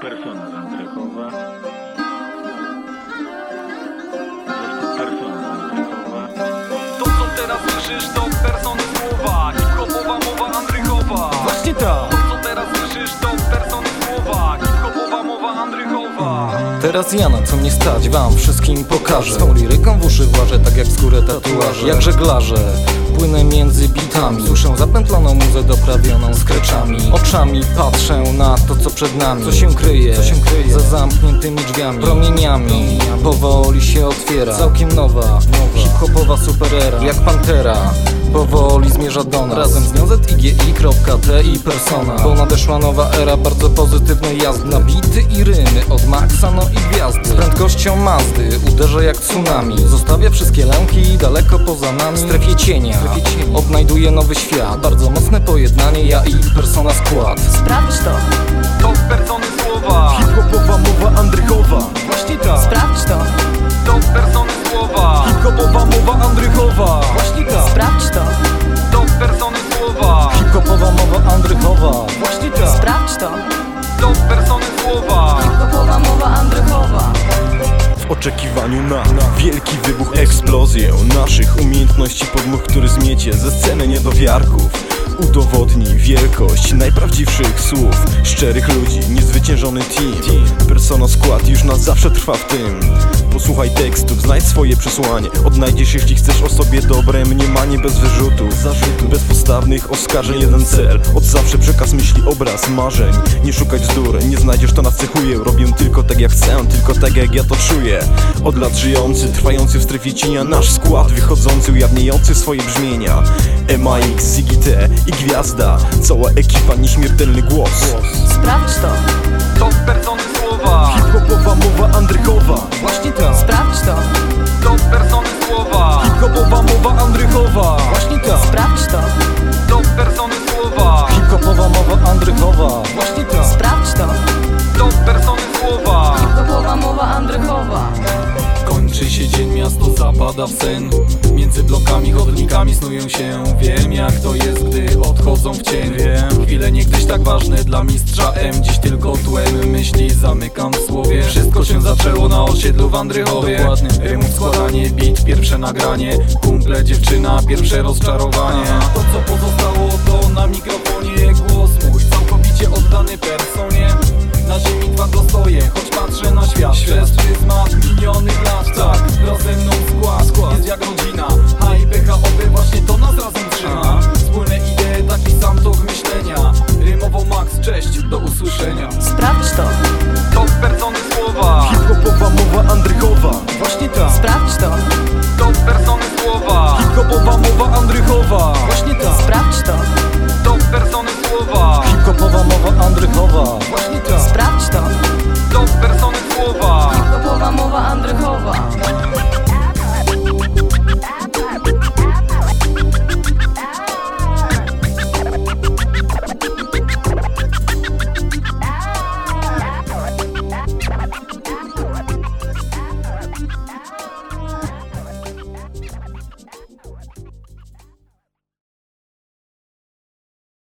persona Andrychowa. Zespół persona Andrychowa. To co teraz słyszysz to persony słowa. Hip-hopowa mowa Andrychowa. Właśnie tak To co teraz słyszysz to persony słowa. Hip-hopowa mowa Andrychowa. Teraz ja na co mnie stać wam wszystkim pokażę. Swą liryką w uszy włażę tak jak skórę tatuaże. Jak żeglarze Płynę między bitami. Słyszę zapętloną muzę doprawioną skreczami. Oczami patrzę na to co przed nami. Co się kryje, co się kryje? Za zamkniętymi drzwiami. Promieniami. Powoli się otwiera. Całkiem nowa, hip-hopowa superera. Jak pantera. Powoli zmierza do nas. Razem z nią ZIGI.T i Persona. Bo nadeszła nowa era bardzo pozytywnej jazdy. Na bity i rymy no i gwiazdy. Z prędkością Mazdy uderza jak tsunami. Zostawia wszystkie lęki daleko poza nami. W strefie cienia odnajduje nowy świat. Bardzo mocne pojednanie ja i Persona skład Sprawdź to, To persony W oczekiwaniu na wielki wybuch, eksplozję Naszych umiejętności podmuch, który zmiecie ze sceny niedowiarków. Udowodni wielkość najprawdziwszych słów Szczerych ludzi, niezwyciężony team. Persona skład już na zawsze trwa w tym. Posłuchaj tekstów, znajdź swoje przesłanie. Odnajdziesz jeśli chcesz o sobie dobre mniemanie bez wyrzutów. Zarzutów, bez postawnych oskarżeń jeden cel. Od zawsze przekaz myśli, obraz, marzeń. Nie szukać bzdur, nie znajdziesz to nas cechuje Robię tylko tak jak chcę, tylko tak jak ja to czuję Od lat żyjący, trwający w strefie cienia Nasz skład wychodzący, ujawniający swoje brzmienia. MAX, Ziggy T i Gwiazda Cała ekipa, nieśmiertelny głos. Sprawdź to, To persony słowa. Hip-hopowa mowa Andrychowa. Właśnie zapada w sen. Między blokami, chodnikami snują się. Wiem jak to jest, gdy odchodzą w cień. Wiem, chwile niegdyś tak ważne dla mistrza M. Dziś tylko tłem myśli zamykam w słowie. Wszystko się zaczęło na osiedlu w Andrychowie. Dokładnie, rymów składanie, beat, pierwsze nagranie. Kumple, dziewczyna, pierwsze rozczarowanie. To co pozostało to na mikrofonie Głos mój. Całkowicie oddany personie. Na ziemi twardo stoję, choć patrzę na świat. Przez pryzmat minionych lat cześć, do usłyszenia. Sprawdź to, To persony słowa. Hip-hopowa mowa Andrychowa. Właśnie tak. Sprawdź to, To persony słowa. Hip-hopowa mowa Andrychowa. Właśnie tak. Sprawdź To